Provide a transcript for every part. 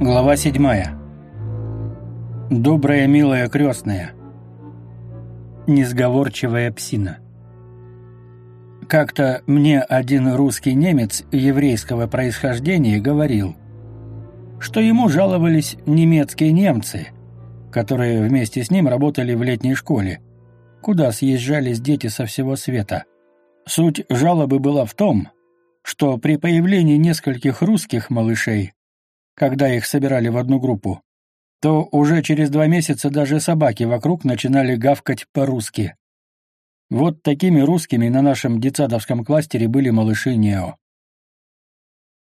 Глава седьмая. Добрая, милая крестная. Несговорчивая псина. Как-то мне один русский немец еврейского происхождения говорил, что ему жаловались немецкие немцы, которые вместе с ним работали в летней школе, куда съезжались дети со всего света. Суть жалобы была в том, что при появлении нескольких русских малышей когда их собирали в одну группу, то уже через два месяца даже собаки вокруг начинали гавкать по-русски. Вот такими русскими на нашем детсадовском кластере были малыши Нео.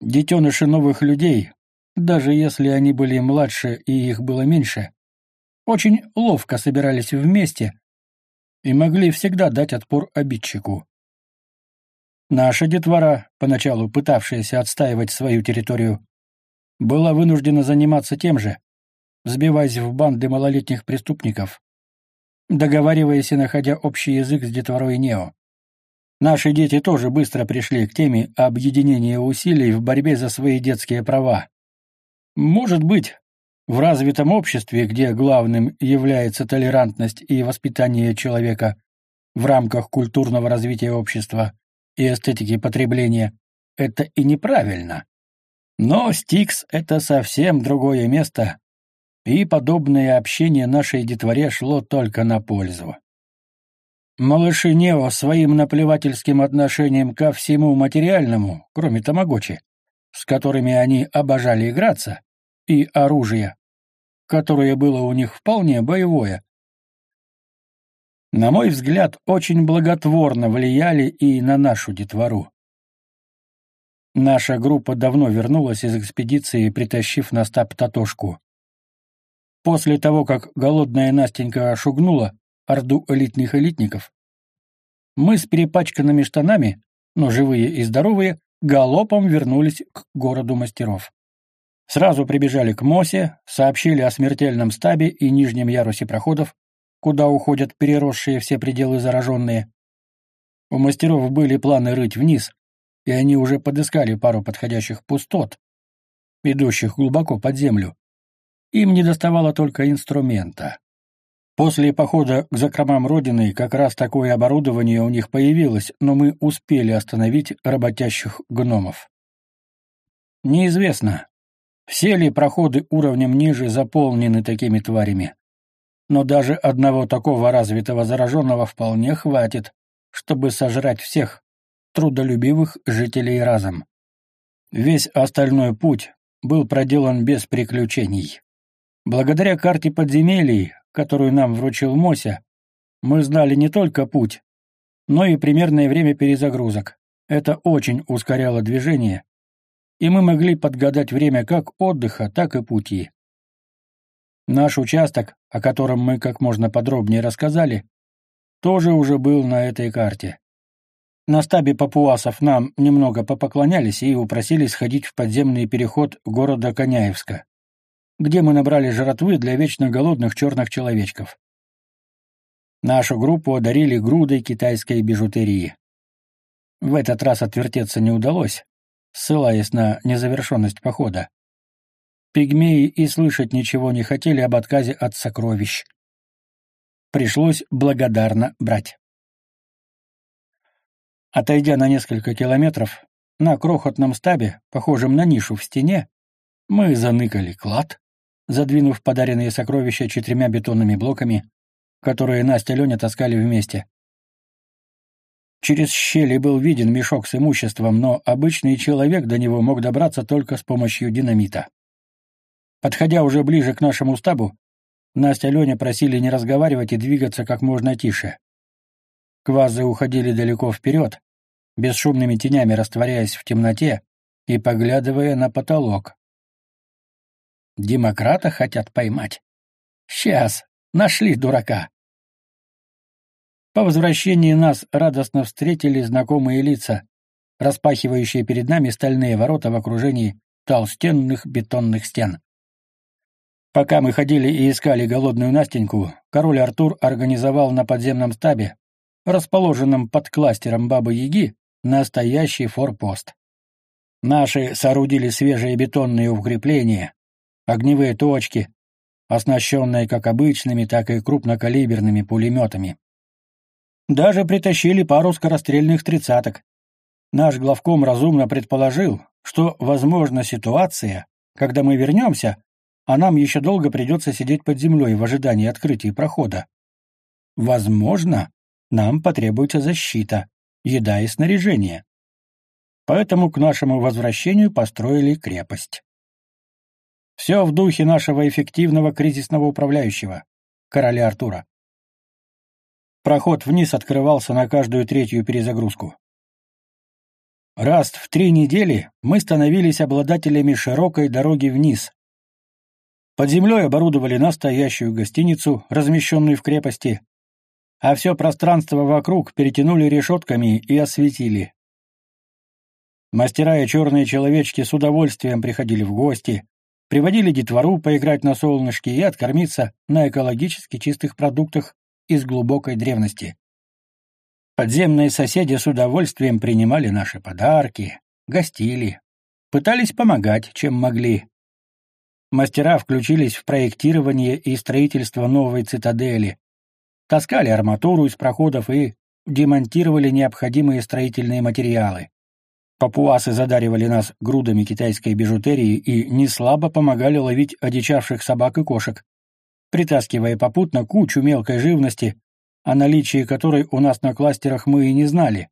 Детеныши новых людей, даже если они были младше и их было меньше, очень ловко собирались вместе и могли всегда дать отпор обидчику. Наша детвора, поначалу пытавшаяся отстаивать свою территорию, была вынуждена заниматься тем же, сбиваясь в банды малолетних преступников, договариваясь и находя общий язык с детворой Нео. Наши дети тоже быстро пришли к теме объединения усилий в борьбе за свои детские права. Может быть, в развитом обществе, где главным является толерантность и воспитание человека в рамках культурного развития общества и эстетики потребления, это и неправильно. Но Стикс — это совсем другое место, и подобное общение нашей детворе шло только на пользу. Малыши Нео своим наплевательским отношением ко всему материальному, кроме тамагочи, с которыми они обожали играться, и оружие, которое было у них вполне боевое, на мой взгляд, очень благотворно влияли и на нашу детвору. Наша группа давно вернулась из экспедиции, притащив на стаб Татошку. После того, как голодная Настенька шугнула орду элитных элитников, мы с перепачканными штанами, но живые и здоровые, галопом вернулись к городу мастеров. Сразу прибежали к Мосе, сообщили о смертельном стабе и нижнем ярусе проходов, куда уходят переросшие все пределы зараженные. У мастеров были планы рыть вниз, и они уже подыскали пару подходящих пустот, идущих глубоко под землю. Им не доставало только инструмента. После похода к закромам Родины как раз такое оборудование у них появилось, но мы успели остановить работящих гномов. Неизвестно, все ли проходы уровнем ниже заполнены такими тварями. Но даже одного такого развитого зараженного вполне хватит, чтобы сожрать всех, трудолюбивых жителей разом. Весь остальной путь был проделан без приключений. Благодаря карте подземелий, которую нам вручил Мося, мы знали не только путь, но и примерное время перезагрузок. Это очень ускоряло движение, и мы могли подгадать время как отдыха, так и пути. Наш участок, о котором мы как можно подробнее рассказали, тоже уже был на этой карте. На стабе папуасов нам немного попоклонялись и упросили сходить в подземный переход города Коняевска, где мы набрали жратвы для вечно голодных черных человечков. Нашу группу одарили грудой китайской бижутерии. В этот раз отвертеться не удалось, ссылаясь на незавершенность похода. Пигмеи и слышать ничего не хотели об отказе от сокровищ. Пришлось благодарно брать. Отойдя на несколько километров, на крохотном стабе, похожем на нишу в стене, мы заныкали клад, задвинув подаренные сокровища четырьмя бетонными блоками, которые Настя и Леня таскали вместе. Через щели был виден мешок с имуществом, но обычный человек до него мог добраться только с помощью динамита. Подходя уже ближе к нашему стабу, Настя и Леня просили не разговаривать и двигаться как можно тише. Квазы уходили далеко вперед, бесшумными тенями растворяясь в темноте и поглядывая на потолок. Демократа хотят поймать. Сейчас, нашли дурака. По возвращении нас радостно встретили знакомые лица, распахивающие перед нами стальные ворота в окружении толстенных бетонных стен. Пока мы ходили и искали голодную Настеньку, король Артур организовал на подземном стабе, расположенном под кластером Бабы-Яги, Настоящий форпост. Наши соорудили свежие бетонные укрепления, огневые точки, оснащенные как обычными, так и крупнокалиберными пулеметами. Даже притащили пару скорострельных тридцаток. Наш главком разумно предположил, что возможна ситуация, когда мы вернемся, а нам еще долго придется сидеть под землей в ожидании открытия прохода. Возможно, нам потребуется защита, еда и снаряжение. Поэтому к нашему возвращению построили крепость. Все в духе нашего эффективного кризисного управляющего, короля Артура. Проход вниз открывался на каждую третью перезагрузку. Раз в три недели мы становились обладателями широкой дороги вниз. Под землей оборудовали настоящую гостиницу, размещенную в крепости, а все пространство вокруг перетянули решетками и осветили. Мастера и черные человечки с удовольствием приходили в гости, приводили детвору поиграть на солнышке и откормиться на экологически чистых продуктах из глубокой древности. Подземные соседи с удовольствием принимали наши подарки, гостили, пытались помогать, чем могли. Мастера включились в проектирование и строительство новой цитадели, таскали арматуру из проходов и демонтировали необходимые строительные материалы. Папуасы задаривали нас грудами китайской бижутерии и неслабо помогали ловить одичавших собак и кошек, притаскивая попутно кучу мелкой живности, о наличии которой у нас на кластерах мы и не знали.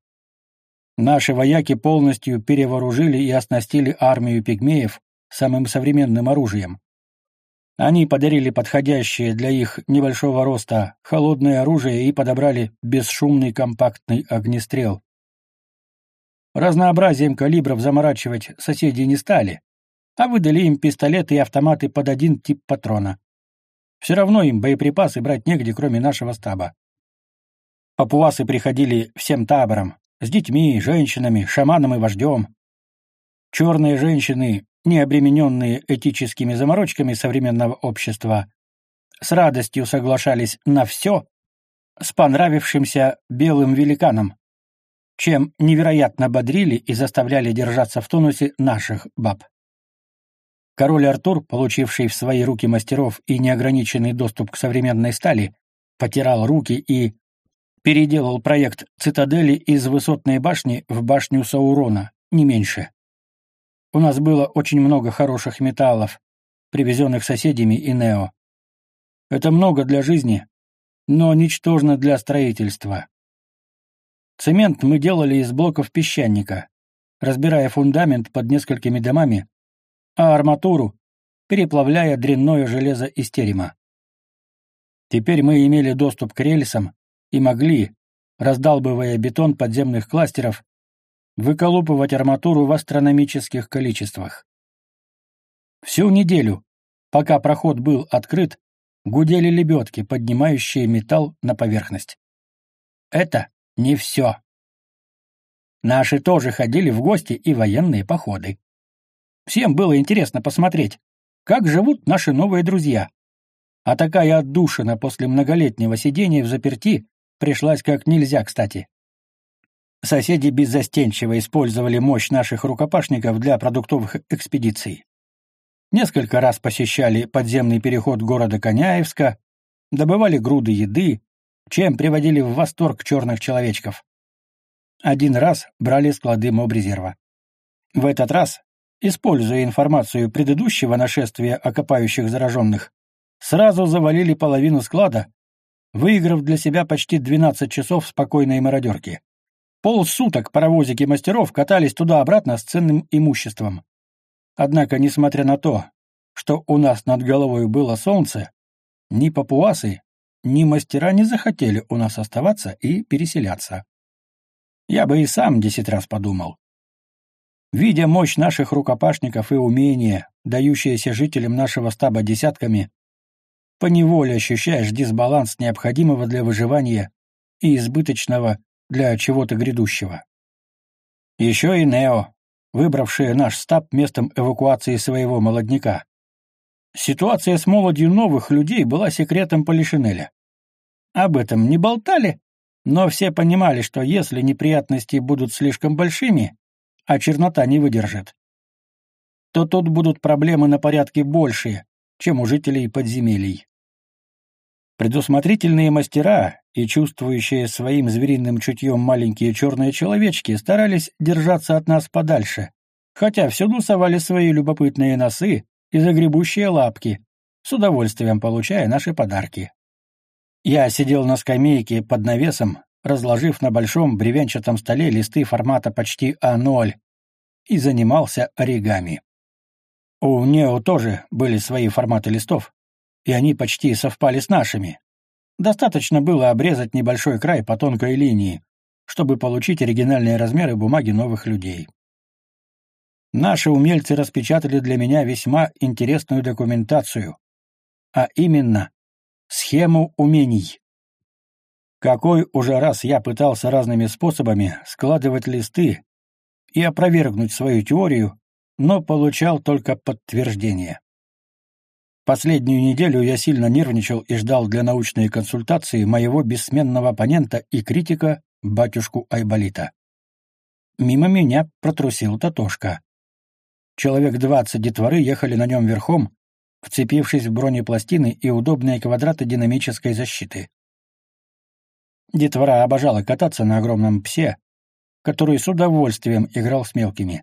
Наши вояки полностью перевооружили и оснастили армию пигмеев самым современным оружием. Они подарили подходящее для их небольшого роста холодное оружие и подобрали бесшумный компактный огнестрел. Разнообразием калибров заморачивать соседи не стали, а выдали им пистолеты и автоматы под один тип патрона. Все равно им боеприпасы брать негде, кроме нашего стаба. Папуасы приходили всем табором, с детьми, женщинами, шаманом и вождем. Черные женщины, не обремененные этическими заморочками современного общества, с радостью соглашались на все с понравившимся белым великаном, чем невероятно бодрили и заставляли держаться в тонусе наших баб. Король Артур, получивший в свои руки мастеров и неограниченный доступ к современной стали, потирал руки и переделал проект цитадели из высотной башни в башню Саурона, не меньше. У нас было очень много хороших металлов, привезенных соседями и Нео. Это много для жизни, но ничтожно для строительства. Цемент мы делали из блоков песчаника, разбирая фундамент под несколькими домами, а арматуру переплавляя дрянное железо из терема. Теперь мы имели доступ к рельсам, и могли, раздалбывая бетон подземных кластеров, выколупывать арматуру в астрономических количествах. Всю неделю, пока проход был открыт, гудели лебедки, поднимающие металл на поверхность. Это не все. Наши тоже ходили в гости и военные походы. Всем было интересно посмотреть, как живут наши новые друзья. А такая отдушина после многолетнего сидения в заперти пришлась как нельзя кстати. Соседи беззастенчиво использовали мощь наших рукопашников для продуктовых экспедиций. Несколько раз посещали подземный переход города Коняевска, добывали груды еды, чем приводили в восторг черных человечков. Один раз брали склады мобрезерва. В этот раз, используя информацию предыдущего нашествия окопающих зараженных, сразу завалили половину склада выиграв для себя почти 12 часов спокойной мародерки. Полсуток паровозики мастеров катались туда-обратно с ценным имуществом. Однако, несмотря на то, что у нас над головой было солнце, ни папуасы, ни мастера не захотели у нас оставаться и переселяться. Я бы и сам десять раз подумал. Видя мощь наших рукопашников и умения, дающиеся жителям нашего стаба десятками, поневоле ощущаешь дисбаланс необходимого для выживания и избыточного для чего-то грядущего. Еще и Нео, выбравшие наш стаб местом эвакуации своего молодняка. Ситуация с молодью новых людей была секретом Полишинеля. Об этом не болтали, но все понимали, что если неприятности будут слишком большими, а чернота не выдержит, то тут будут проблемы на порядке больше, чем у жителей подземелий. Предусмотрительные мастера и чувствующие своим звериным чутьем маленькие черные человечки старались держаться от нас подальше, хотя всюду совали свои любопытные носы и загребущие лапки, с удовольствием получая наши подарки. Я сидел на скамейке под навесом, разложив на большом бревенчатом столе листы формата почти А0 и занимался оригами. У Нео тоже были свои форматы листов, и они почти совпали с нашими. Достаточно было обрезать небольшой край по тонкой линии, чтобы получить оригинальные размеры бумаги новых людей. Наши умельцы распечатали для меня весьма интересную документацию, а именно схему умений. Какой уже раз я пытался разными способами складывать листы и опровергнуть свою теорию, но получал только подтверждение. Последнюю неделю я сильно нервничал и ждал для научной консультации моего бессменного оппонента и критика, батюшку Айболита. Мимо меня протрусил Татошка. Человек двадцать детворы ехали на нем верхом, вцепившись в бронепластины и удобные квадраты динамической защиты. Детвора обожала кататься на огромном псе, который с удовольствием играл с мелкими.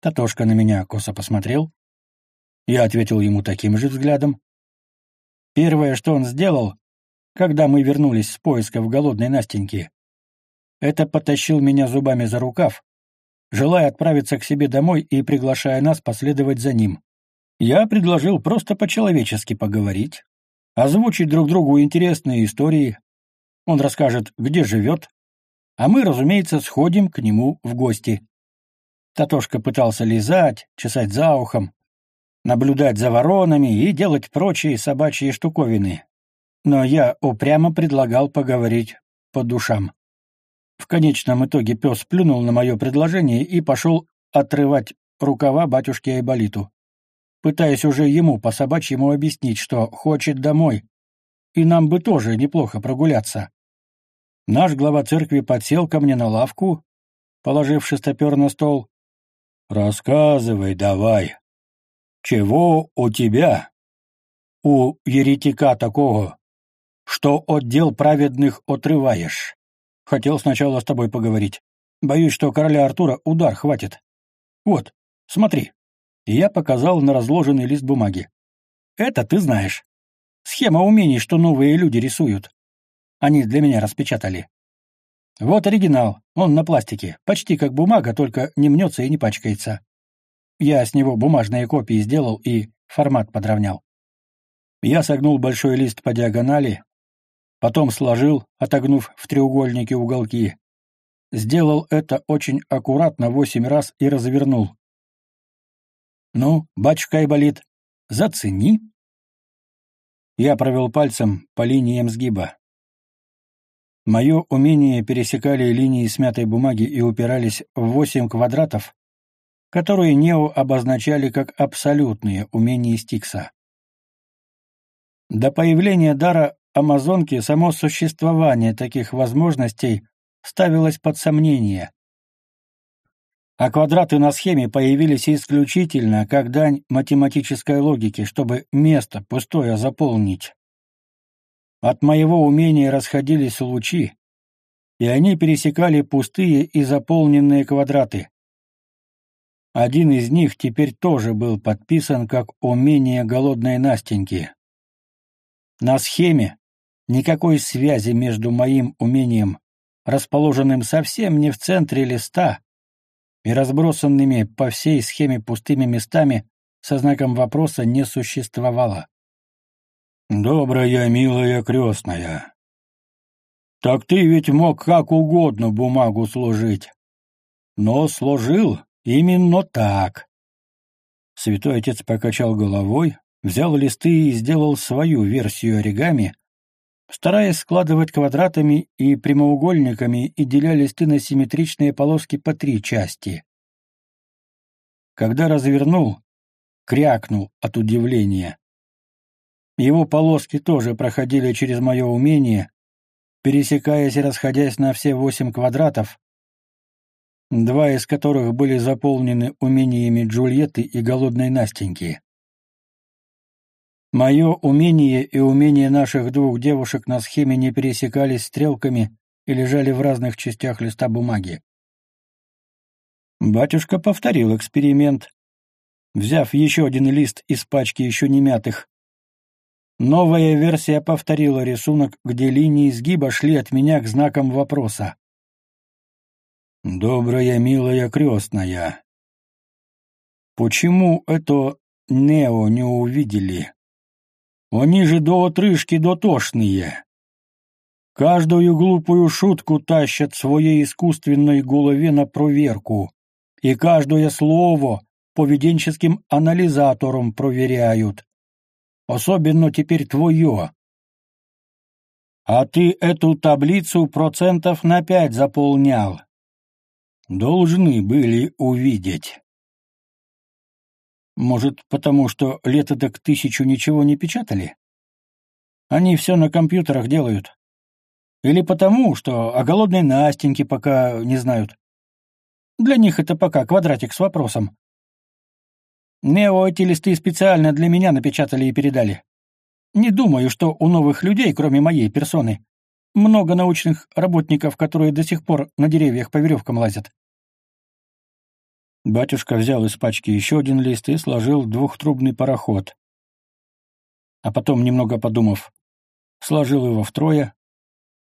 Татошка на меня косо посмотрел. Я ответил ему таким же взглядом. Первое, что он сделал, когда мы вернулись с поиска в голодной Настеньке, это потащил меня зубами за рукав, желая отправиться к себе домой и приглашая нас последовать за ним. Я предложил просто по-человечески поговорить, озвучить друг другу интересные истории. Он расскажет, где живет, а мы, разумеется, сходим к нему в гости. Татошка пытался лизать, чесать за ухом, наблюдать за воронами и делать прочие собачьи штуковины. Но я упрямо предлагал поговорить по душам. В конечном итоге пес плюнул на мое предложение и пошел отрывать рукава батюшке Айболиту пытаясь уже ему по-собачьему объяснить, что хочет домой, и нам бы тоже неплохо прогуляться. Наш глава церкви подсел ко мне на лавку, положив шестопер на стол. «Рассказывай давай. Чего у тебя? У еретика такого, что отдел праведных отрываешь. Хотел сначала с тобой поговорить. Боюсь, что короля Артура удар хватит. Вот, смотри» я показал на разложенный лист бумаги. «Это ты знаешь. Схема умений, что новые люди рисуют. Они для меня распечатали. Вот оригинал, он на пластике, почти как бумага, только не мнется и не пачкается. Я с него бумажные копии сделал и формат подровнял. Я согнул большой лист по диагонали, потом сложил, отогнув в треугольники уголки. Сделал это очень аккуратно восемь раз и развернул. «Ну, батюшка Айболит, зацени». Я провел пальцем по линиям сгиба. Мое умение пересекали линии смятой бумаги и упирались в восемь квадратов, которые Нео обозначали как абсолютные умения Стикса. До появления дара Амазонки само существование таких возможностей ставилось под сомнение, а квадраты на схеме появились исключительно как дань математической логике, чтобы место пустое заполнить. От моего умения расходились лучи, и они пересекали пустые и заполненные квадраты. Один из них теперь тоже был подписан как умение голодной Настеньки. На схеме никакой связи между моим умением, расположенным совсем не в центре листа, и разбросанными по всей схеме пустыми местами со знаком вопроса не существовало. «Добрая, милая крестная, так ты ведь мог как угодно бумагу сложить, но сложил именно так». Святой отец покачал головой, взял листы и сделал свою версию оригами, стараясь складывать квадратами и прямоугольниками и деля листы на симметричные полоски по три части. Когда развернул, крякнул от удивления. Его полоски тоже проходили через мое умение, пересекаясь и расходясь на все восемь квадратов, два из которых были заполнены умениями Джульетты и голодной Настеньки. Мое умение и умение наших двух девушек на схеме не пересекались стрелками и лежали в разных частях листа бумаги. Батюшка повторил эксперимент, взяв еще один лист из пачки еще не мятых. Новая версия повторила рисунок, где линии изгиба шли от меня к знакам вопроса. «Добрая, милая крестная, почему это Нео не увидели? Они же до отрыжки дотошные. Каждую глупую шутку тащат в своей искусственной голове на проверку, и каждое слово поведенческим анализатором проверяют. Особенно теперь твое. А ты эту таблицу процентов на пять заполнял. Должны были увидеть. Может, потому что лето так тысячу ничего не печатали? Они все на компьютерах делают. Или потому, что о голодной Настеньке пока не знают. Для них это пока квадратик с вопросом. Нео эти листы специально для меня напечатали и передали. Не думаю, что у новых людей, кроме моей персоны, много научных работников, которые до сих пор на деревьях по веревкам лазят. Батюшка взял из пачки еще один лист и сложил двухтрубный пароход. А потом, немного подумав, сложил его втрое,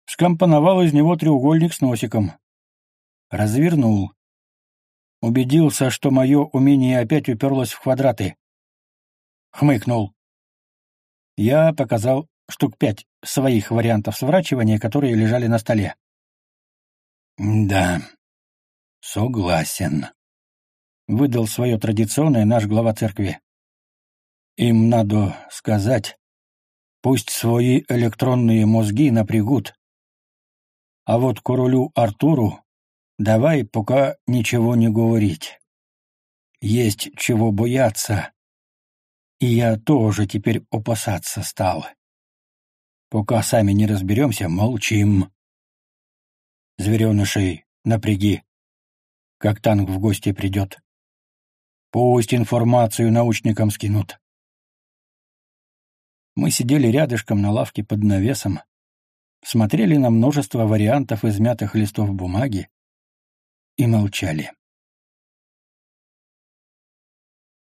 скомпоновал из него треугольник с носиком. Развернул. Убедился, что мое умение опять уперлось в квадраты. Хмыкнул. Я показал штук пять своих вариантов сворачивания, которые лежали на столе. «Да, согласен», — выдал свое традиционное наш глава церкви. «Им надо сказать, пусть свои электронные мозги напрягут. А вот королю Артуру давай пока ничего не говорить. Есть чего бояться, и я тоже теперь опасаться стал. Пока сами не разберемся, молчим. Зверенышей напряги, как танк в гости придет. Пусть информацию научникам скинут. Мы сидели рядышком на лавке под навесом, смотрели на множество вариантов измятых листов бумаги и молчали.